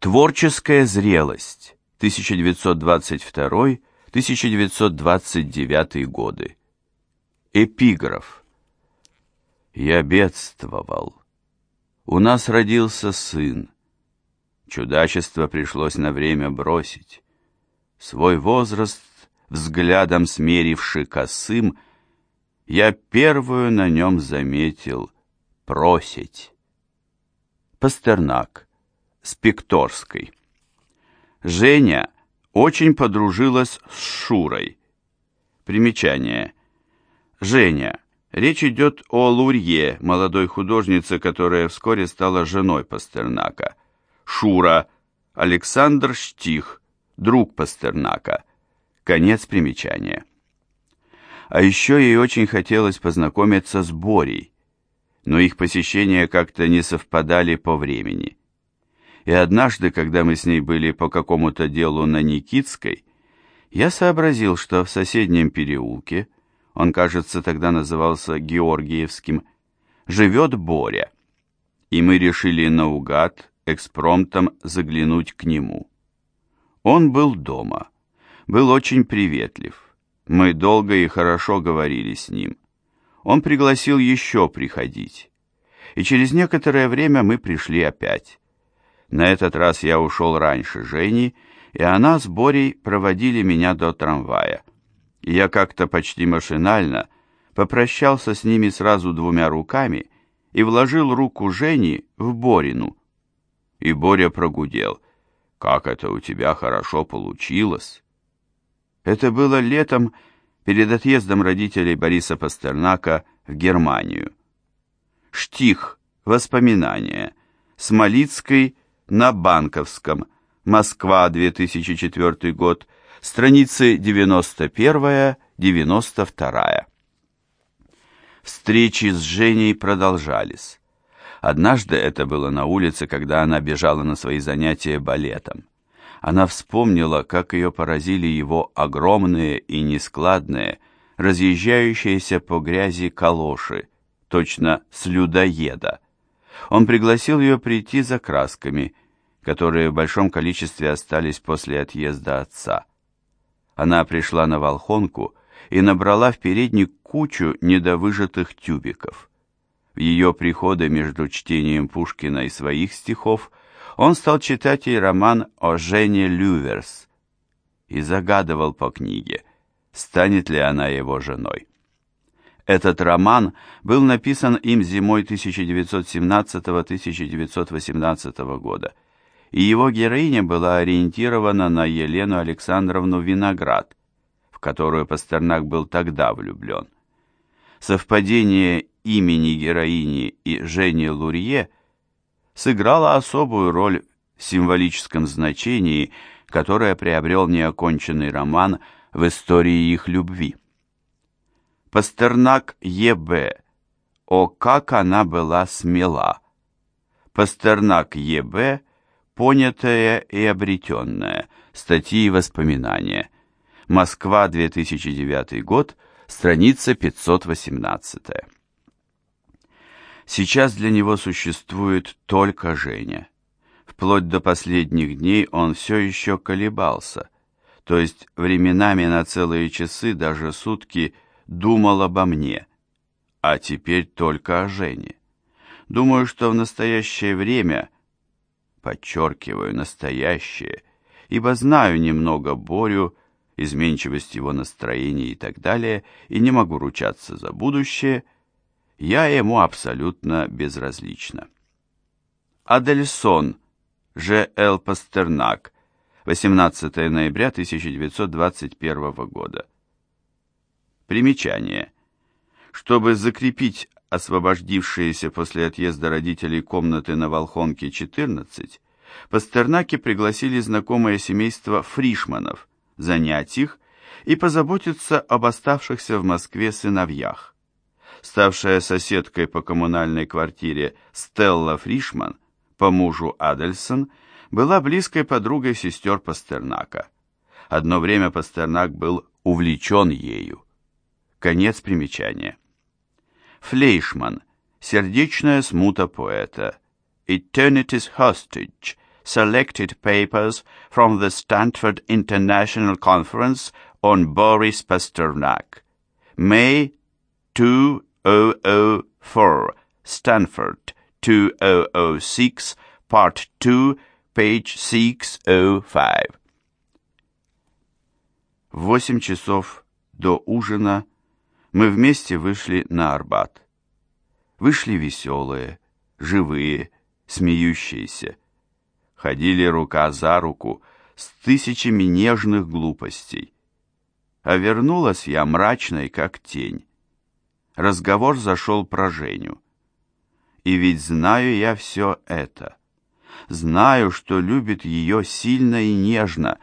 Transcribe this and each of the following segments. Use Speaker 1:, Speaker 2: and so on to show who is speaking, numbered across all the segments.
Speaker 1: Творческая зрелость. 1922-1929 годы. Эпиграф. Я бедствовал. У нас родился сын. Чудачество пришлось на время бросить. Свой возраст, взглядом смеривши косым, Я первую на нем заметил просить. Пастернак. Спекторской. Женя очень подружилась с Шурой. Примечание. Женя. Речь идет о Лурье, молодой художнице, которая вскоре стала женой Пастернака. Шура. Александр Штих, друг Пастернака. Конец примечания. А еще ей очень хотелось познакомиться с Борей, но их посещения как-то не совпадали по времени. И однажды, когда мы с ней были по какому-то делу на Никитской, я сообразил, что в соседнем переулке, он, кажется, тогда назывался Георгиевским, живет Боря, и мы решили наугад экспромтом заглянуть к нему. Он был дома, был очень приветлив. Мы долго и хорошо говорили с ним. Он пригласил еще приходить. И через некоторое время мы пришли опять. На этот раз я ушел раньше Жени, и она с Борей проводили меня до трамвая. Я как-то почти машинально попрощался с ними сразу двумя руками и вложил руку Жени в Борину. И Боря прогудел. «Как это у тебя хорошо получилось!» Это было летом перед отъездом родителей Бориса Пастернака в Германию. Штих. Воспоминания. Смолицкой на Банковском. Москва, 2004 год. Страницы 91-92. Встречи с Женей продолжались. Однажды это было на улице, когда она бежала на свои занятия балетом. Она вспомнила, как ее поразили его огромные и нескладные, разъезжающиеся по грязи калоши, точно с людоеда. Он пригласил ее прийти за красками, которые в большом количестве остались после отъезда отца. Она пришла на Волхонку и набрала в передник кучу недовыжатых тюбиков. В ее приходы между чтением Пушкина и своих стихов он стал читать ей роман о Жене Люверс и загадывал по книге, станет ли она его женой. Этот роман был написан им зимой 1917-1918 года, и его героиня была ориентирована на Елену Александровну Виноград, в которую Пастернак был тогда влюблен. Совпадение имени героини и Жени Лурье – сыграла особую роль в символическом значении, которое приобрел неоконченный роман в истории их любви. Пастернак Е.Б. О, как она была смела! Пастернак Е.Б. Понятое и обретенное. Статьи и воспоминания. Москва, 2009 год, страница 518. Сейчас для него существует только Женя. Вплоть до последних дней он все еще колебался, то есть временами на целые часы, даже сутки, думал обо мне, а теперь только о Жене. Думаю, что в настоящее время, подчеркиваю, настоящее, ибо знаю немного Борю, изменчивость его настроения и так далее, и не могу ручаться за будущее – я ему абсолютно безразлична. Адельсон, Ж. Л. Пастернак, 18 ноября 1921 года. Примечание. Чтобы закрепить освободившиеся после отъезда родителей комнаты на Волхонке 14, Пастернаки пригласили знакомое семейство Фришманов занять их и позаботиться об оставшихся в Москве сыновьях ставшая соседкой по коммунальной квартире Стелла Фришман, по мужу Адельсон, была близкой подругой сестер Пастернака. Одно время Пастернак был увлечен ею. Конец примечания. Флейшман. Сердечная смута поэта. Eternity's Hostage. selected papers from the Stanford International Conference on Boris Pasternak. May 2004, Stanford 2006, Part 2, page 605. В восемь часов до ужина мы вместе вышли на Арбат. Вышли веселые, живые, смеющиеся. Ходили рука за руку с тысячами нежных глупостей. А вернулась я мрачной, как тень. Разговор зашел про Женю. И ведь знаю я все это. Знаю, что любит ее сильно и нежно,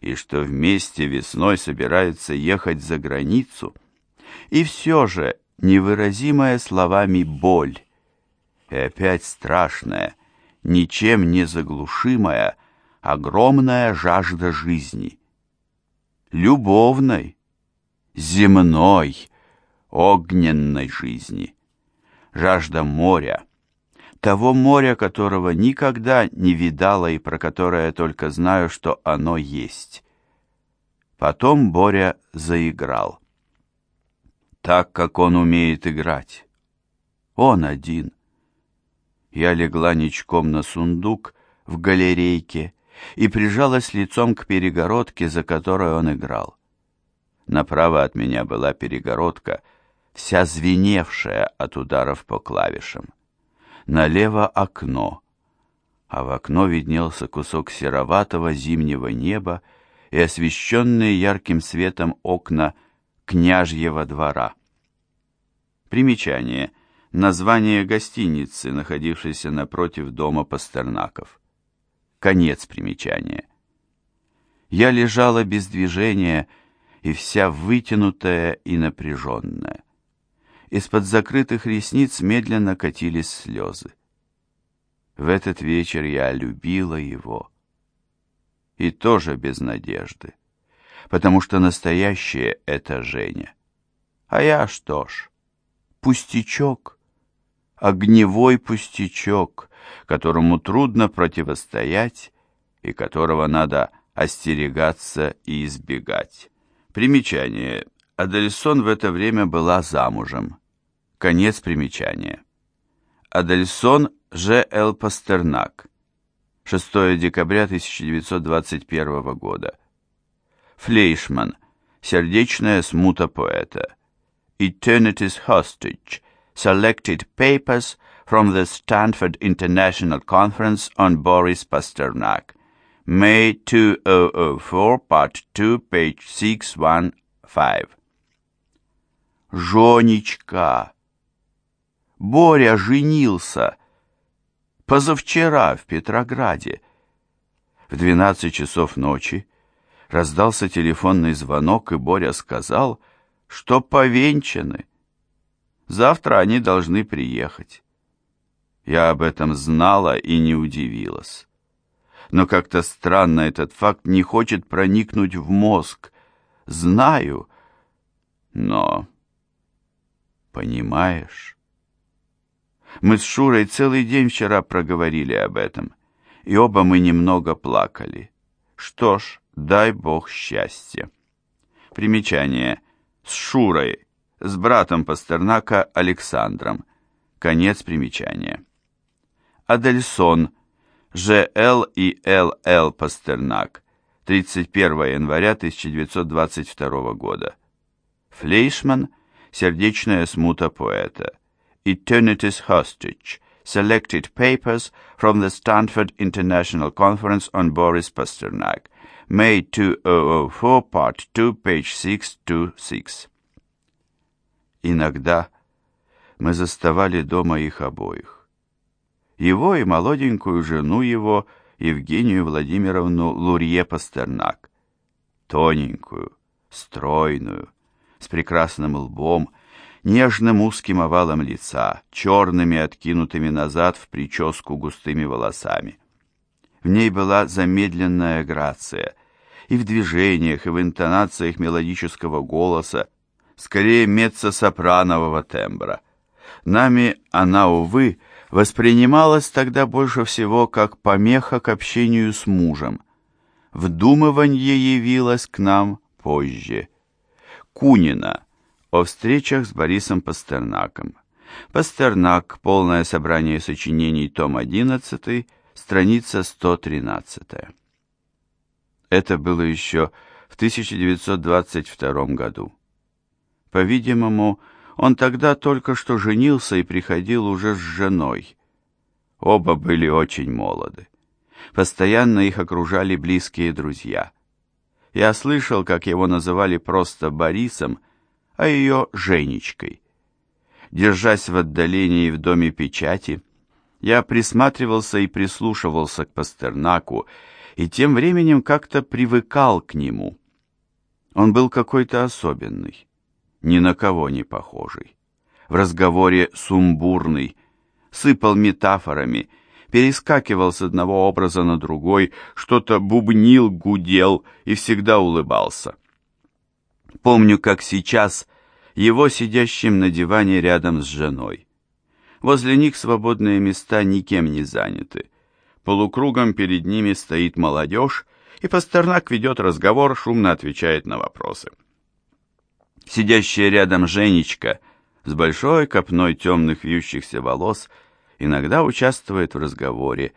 Speaker 1: и что вместе весной собираются ехать за границу. И все же невыразимая словами боль, и опять страшная, ничем не заглушимая, огромная жажда жизни. Любовной, земной, огненной жизни. Жажда моря, того моря, которого никогда не видала и про которое только знаю, что оно есть. Потом Боря заиграл. Так, как он умеет играть. Он один. Я легла ничком на сундук в галерейке и прижалась лицом к перегородке, за которой он играл. Направо от меня была перегородка, вся звеневшая от ударов по клавишам налево окно, а в окно виднелся кусок сероватого зимнего неба и освещенные ярким светом окна княжьего двора. Примечание. Название гостиницы, находившейся напротив дома Пастернаков. Конец примечания. Я лежала без движения и вся вытянутая и напряженная. Из-под закрытых ресниц медленно катились слезы. В этот вечер я любила его. И тоже без надежды, потому что настоящее — это Женя. А я что ж, пустячок, огневой пустячок, которому трудно противостоять и которого надо остерегаться и избегать. Примечание. Адельсон в это время была замужем. Конец примечания. Адельсон Ж. Л. Пастернак. 6 декабря 1921 года. Флейшман. Сердечная смута поэта. Eternity's Hostage. Selected papers from the Stanford International Conference on Boris Pasternak. May 2004, Part 2, page 615. Жонечка! Боря женился позавчера в Петрограде. В двенадцать часов ночи раздался телефонный звонок, и Боря сказал, что повенчаны. Завтра они должны приехать. Я об этом знала и не удивилась. Но как-то странно этот факт не хочет проникнуть в мозг. Знаю, но... Понимаешь? Мы с Шурой целый день вчера проговорили об этом, и оба мы немного плакали. Что ж, дай Бог счастья. Примечание. С Шурой, с братом Пастернака Александром. Конец примечания. Адельсон, Ж.Л. и Л.Л. Пастернак. 31 января 1922 года. Флейшман. Сердечная смута поэта. Eternity's Hostage, selected papers from the Stanford International Conference on Boris Pasternak, May 2004, Part 2, page 626. Иногда мы заставали дома их обоих. Его и молоденькую жену его, Евгению Владимировну Лурье Пастернак. Тоненькую, стройную, с прекрасным лбом, нежным узким овалом лица, черными откинутыми назад в прическу густыми волосами. В ней была замедленная грация, и в движениях, и в интонациях мелодического голоса, скорее меццо-сопранового тембра. Нами она, увы, воспринималось тогда больше всего как помеха к общению с мужем. Вдумывание явилось к нам позже. Кунина о встречах с Борисом Пастернаком. Пастернак. Полное собрание сочинений. Том 11. Страница 113. Это было еще в 1922 году. По-видимому, он тогда только что женился и приходил уже с женой. Оба были очень молоды. Постоянно их окружали близкие друзья. Я слышал, как его называли просто Борисом, а ее Женечкой. Держась в отдалении в доме печати, я присматривался и прислушивался к Пастернаку, и тем временем как-то привыкал к нему. Он был какой-то особенный ни на кого не похожий. В разговоре сумбурный, сыпал метафорами, перескакивал с одного образа на другой, что-то бубнил, гудел и всегда улыбался. Помню, как сейчас его сидящим на диване рядом с женой. Возле них свободные места никем не заняты. Полукругом перед ними стоит молодежь, и Пастернак ведет разговор, шумно отвечает на вопросы. Сидящая рядом Женечка с большой копной темных вьющихся волос иногда участвует в разговоре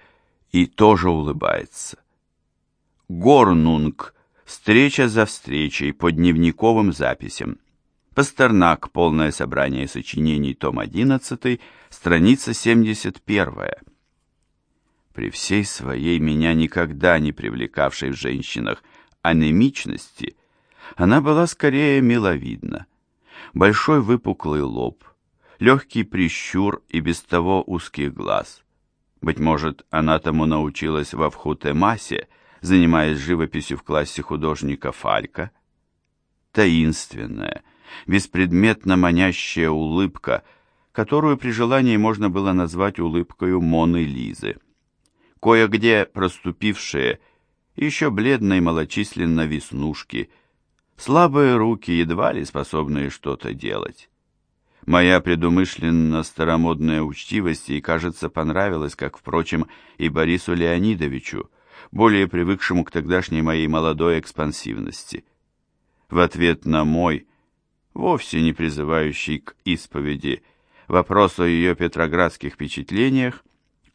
Speaker 1: и тоже улыбается. Горнунг. Встреча за встречей по дневниковым записям. Пастернак. Полное собрание сочинений. Том 11. Страница 71. При всей своей меня никогда не привлекавшей в женщинах анемичности – она была скорее миловидна. Большой выпуклый лоб, легкий прищур и без того узких глаз. Быть может, она тому научилась во Вхутемасе, занимаясь живописью в классе художника Фалька. Таинственная, беспредметно манящая улыбка, которую при желании можно было назвать улыбкой Моны Лизы. Кое-где проступившие, еще бледные малочисленно веснушки – Слабые руки, едва ли способные что-то делать. Моя предумышленно старомодная учтивость ей, кажется, понравилась, как, впрочем, и Борису Леонидовичу, более привыкшему к тогдашней моей молодой экспансивности. В ответ на мой, вовсе не призывающий к исповеди, вопрос о ее петроградских впечатлениях,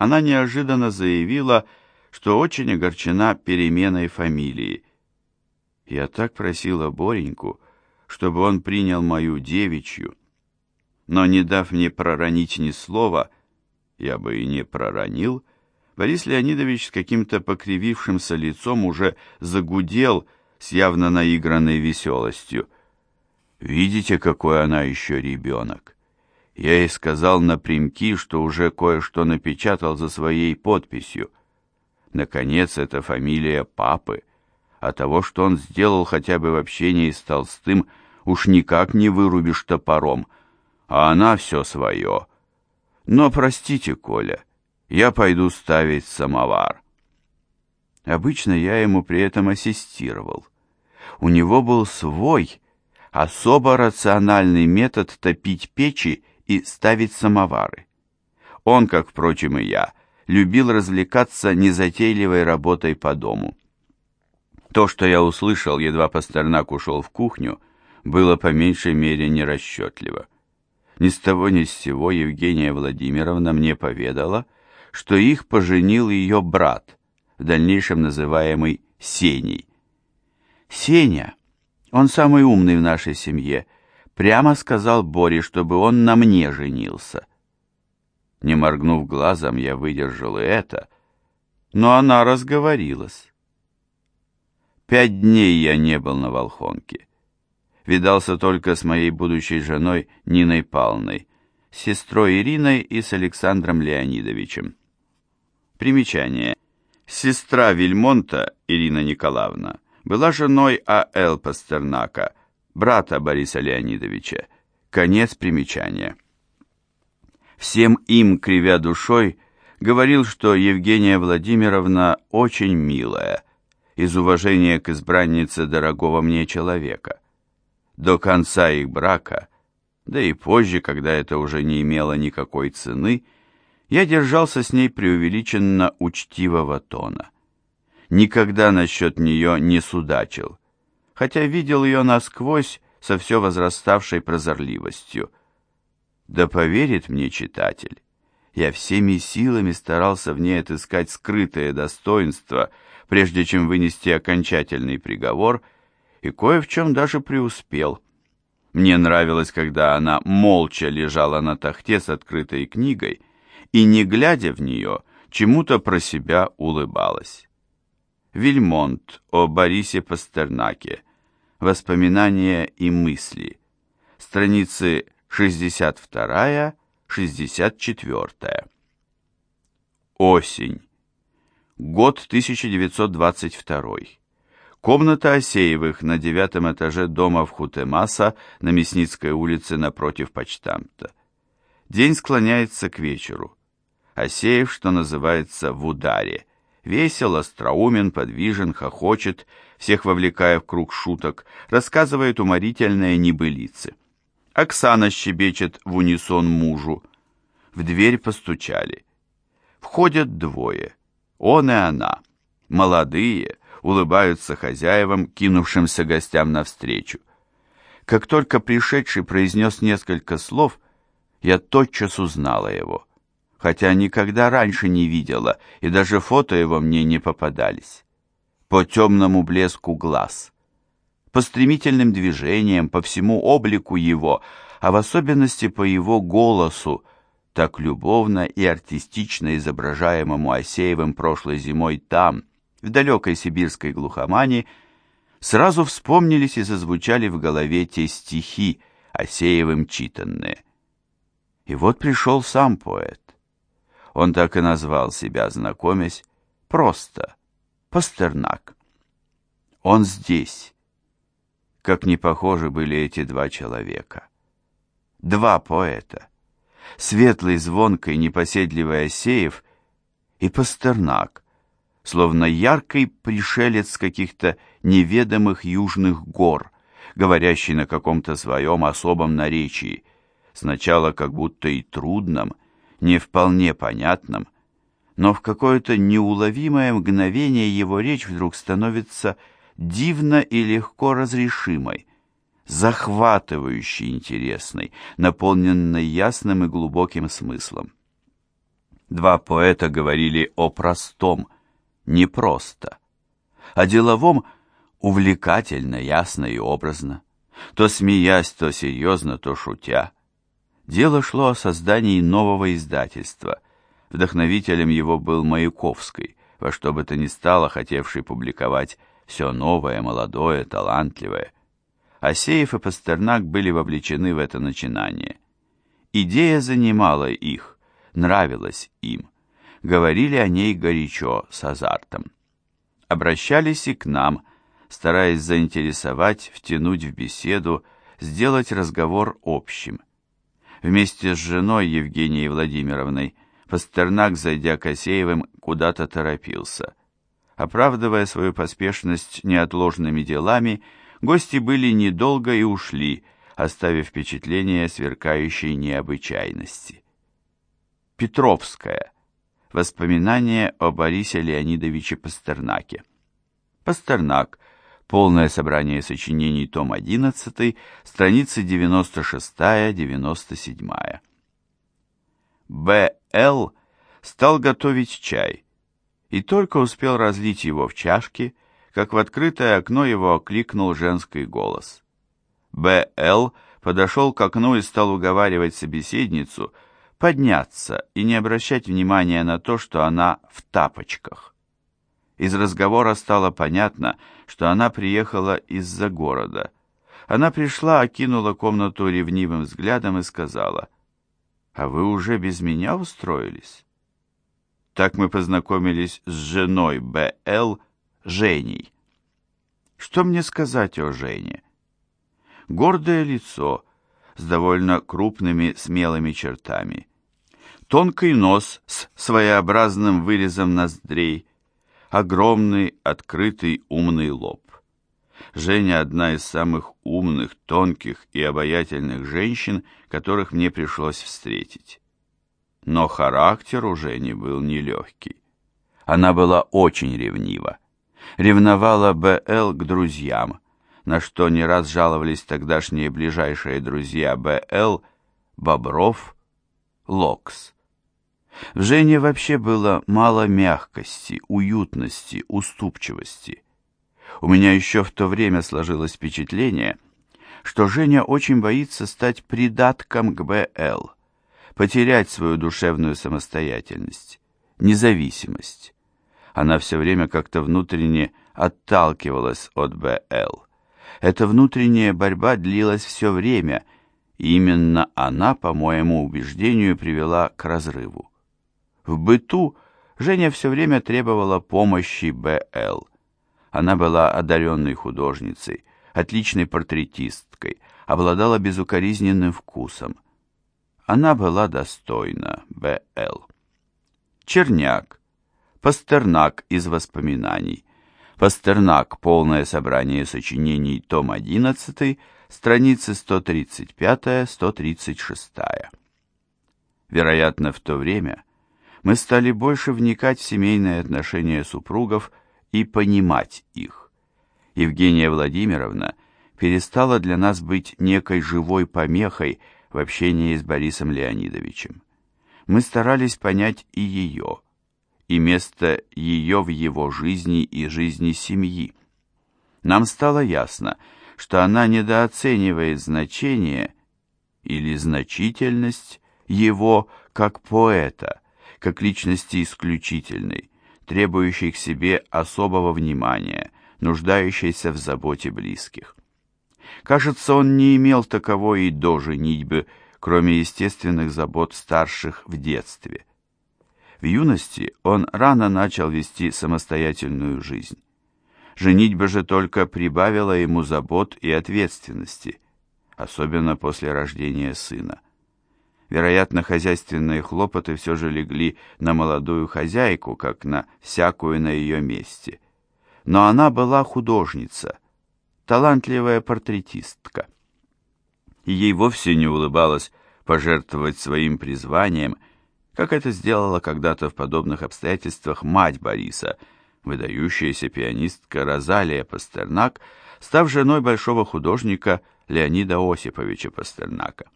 Speaker 1: она неожиданно заявила, что очень огорчена переменой фамилии, я так просила Бореньку, чтобы он принял мою девичью, но не дав мне проронить ни слова, я бы и не проронил, Борис Леонидович с каким-то покривившимся лицом уже загудел с явно наигранной веселостью. «Видите, какой она еще ребенок?» Я ей сказал напрямки, что уже кое-что напечатал за своей подписью. Наконец, это фамилия папы а того, что он сделал хотя бы в общении с Толстым, уж никак не вырубишь топором, а она все свое. Но простите, Коля, я пойду ставить самовар. Обычно я ему при этом ассистировал. У него был свой, особо рациональный метод топить печи и ставить самовары. Он, как, впрочем, и я, любил развлекаться незатейливой работой по дому. То, что я услышал, едва Пастернак ушел в кухню, было по меньшей мере нерасчетливо. Ни с того ни с сего Евгения Владимировна мне поведала, что их поженил ее брат, в дальнейшем называемый Сеней. «Сеня, он самый умный в нашей семье, прямо сказал Боре, чтобы он на мне женился». Не моргнув глазом, я выдержал и это, но она разговорилась. Пять дней я не был на Волхонке. Видался только с моей будущей женой Ниной Павловной, с сестрой Ириной и с Александром Леонидовичем. Примечание. Сестра Вильмонта, Ирина Николаевна, была женой А.Л. Пастернака, брата Бориса Леонидовича. Конец примечания. Всем им, кривя душой, говорил, что Евгения Владимировна очень милая – из уважения к избраннице дорогого мне человека. До конца их брака, да и позже, когда это уже не имело никакой цены, Я держался с ней преувеличенно учтивого тона. Никогда насчет нее не судачил, хотя видел ее насквозь со все возраставшей прозорливостью. Да поверит мне читатель, я всеми силами старался в ней отыскать скрытое достоинство, прежде чем вынести окончательный приговор, и кое в чем даже преуспел. Мне нравилось, когда она молча лежала на тахте с открытой книгой и, не глядя в нее, чему-то про себя улыбалась. Вильмонт о Борисе Пастернаке. Воспоминания и мысли. Страницы 62 64. Осень. Год 1922. Комната Осеевых на девятом этаже дома в Хутемаса на Мясницкой улице напротив почтамта. День склоняется к вечеру. Осеев, что называется, в ударе. Весел, остроумен, подвижен, хохочет, всех вовлекая в круг шуток, рассказывает уморительные небылицы. Оксана щебечет в унисон мужу. В дверь постучали. Входят двое. Он и она. Молодые, улыбаются хозяевам, кинувшимся гостям навстречу. Как только пришедший произнес несколько слов, я тотчас узнала его, хотя никогда раньше не видела, и даже фото его мне не попадались. По темному блеску глаз — по стремительным движениям, по всему облику его, а в особенности по его голосу, так любовно и артистично изображаемому Осеевым прошлой зимой там, в далекой сибирской глухомане, сразу вспомнились и зазвучали в голове те стихи, Осеевым читанные. И вот пришел сам поэт. Он так и назвал себя, знакомясь, просто Пастернак. Он здесь, как не похожи были эти два человека. Два поэта. Светлый, звонкий, непоседливый Осеев и Пастернак, словно яркий пришелец каких-то неведомых южных гор, говорящий на каком-то своем особом наречии, сначала как будто и трудном, не вполне понятном, но в какое-то неуловимое мгновение его речь вдруг становится дивно и легко разрешимой, захватывающей интересной, наполненной ясным и глубоким смыслом. Два поэта говорили о простом, непросто, о деловом увлекательно, ясно и образно, то смеясь, то серьезно, то шутя. Дело шло о создании нового издательства. Вдохновителем его был Маяковский, во что бы то ни стало хотевший публиковать все новое, молодое, талантливое. Асеев и Пастернак были вовлечены в это начинание. Идея занимала их, нравилась им. Говорили о ней горячо, с азартом. Обращались и к нам, стараясь заинтересовать, втянуть в беседу, сделать разговор общим. Вместе с женой Евгенией Владимировной Пастернак, зайдя к Асеевым, куда-то торопился. Оправдывая свою поспешность неотложными делами, гости были недолго и ушли, оставив впечатление сверкающей необычайности. Петровская. Воспоминания о Борисе Леонидовиче Пастернаке. Пастернак. Полное собрание сочинений, том 11, страницы 96-97. Б.Л. стал готовить чай и только успел разлить его в чашке, как в открытое окно его окликнул женский голос. Б.Л. подошел к окну и стал уговаривать собеседницу подняться и не обращать внимания на то, что она в тапочках. Из разговора стало понятно, что она приехала из-за города. Она пришла, окинула комнату ревнивым взглядом и сказала, «А вы уже без меня устроились?» Так мы познакомились с женой Б.Л. Женей. Что мне сказать о Жене? Гордое лицо с довольно крупными смелыми чертами. Тонкий нос с своеобразным вырезом ноздрей. Огромный, открытый, умный лоб. Женя одна из самых умных, тонких и обаятельных женщин, которых мне пришлось встретить. но характер у Жени был нелегкий. Она была очень ревнива. Ревновала Б.Л. к друзьям, на что не раз жаловались тогдашние ближайшие друзья Б.Л. Бобров, Локс. В Жене вообще было мало мягкости, уютности, уступчивости. У меня еще в то время сложилось впечатление, что Женя очень боится стать придатком к Б.Л., потерять свою душевную самостоятельность, независимость. Она все время как-то внутренне отталкивалась от Б.Л. Эта внутренняя борьба длилась все время, и именно она, по моему убеждению, привела к разрыву. В быту Женя все время требовала помощи Б.Л. Она была одаренной художницей, отличной портретисткой, обладала безукоризненным вкусом. Она была достойна Б.Л. Черняк, Пастернак из воспоминаний, Пастернак. Полное собрание сочинений. Том 11. Страницы 135-136. Вероятно, в то время мы стали больше вникать в семейные отношения супругов и понимать их. Евгения Владимировна перестала для нас быть некой живой помехой в общении с Борисом Леонидовичем. Мы старались понять и ее – и место ее в его жизни и жизни семьи. Нам стало ясно, что она недооценивает значение или значительность его как поэта, как личности исключительной, требующей к себе особого внимания, нуждающейся в заботе близких. Кажется, он не имел таковой и до женитьбы, кроме естественных забот старших в детстве. В юности он рано начал вести самостоятельную жизнь. Женитьба же только прибавила ему забот и ответственности, особенно после рождения сына. Вероятно, хозяйственные хлопоты все же легли на молодую хозяйку, как на всякую на ее месте. Но она была художница, талантливая портретистка. И ей вовсе не улыбалось пожертвовать своим призванием – как это сделала когда-то в подобных обстоятельствах мать Бориса, выдающаяся пианистка Розалия Пастернак, став женой большого художника Леонида Осиповича Пастернака.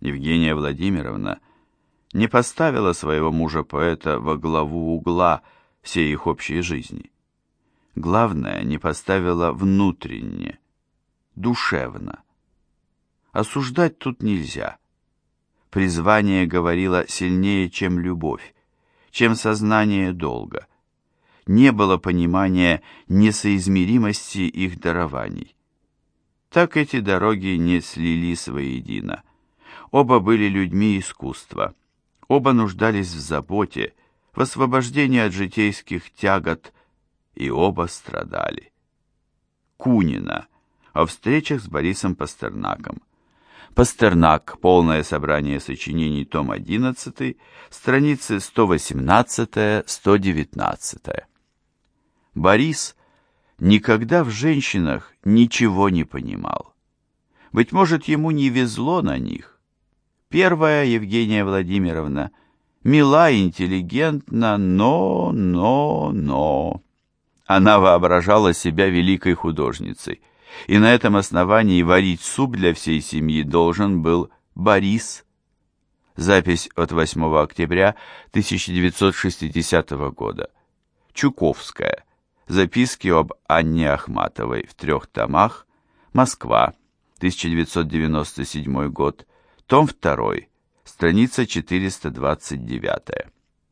Speaker 1: Евгения Владимировна не поставила своего мужа-поэта во главу угла всей их общей жизни. Главное, не поставила внутренне, душевно. Осуждать тут нельзя – Призвание говорило сильнее, чем любовь, чем сознание долга. Не было понимания несоизмеримости их дарований. Так эти дороги не слились воедино. Оба были людьми искусства. Оба нуждались в заботе, в освобождении от житейских тягот, и оба страдали. Кунина о встречах с Борисом Пастернаком. Пастернак. Полное собрание сочинений. Том 11. Страницы 118-119. Борис никогда в женщинах ничего не понимал. Быть может, ему не везло на них. Первая Евгения Владимировна мила, интеллигентна, но, но, но. Она воображала себя великой художницей – и на этом основании варить суп для всей семьи должен был Борис. Запись от 8 октября 1960 года. Чуковская. Записки об Анне Ахматовой в трех томах. Москва. 1997 год. Том 2. Страница 429.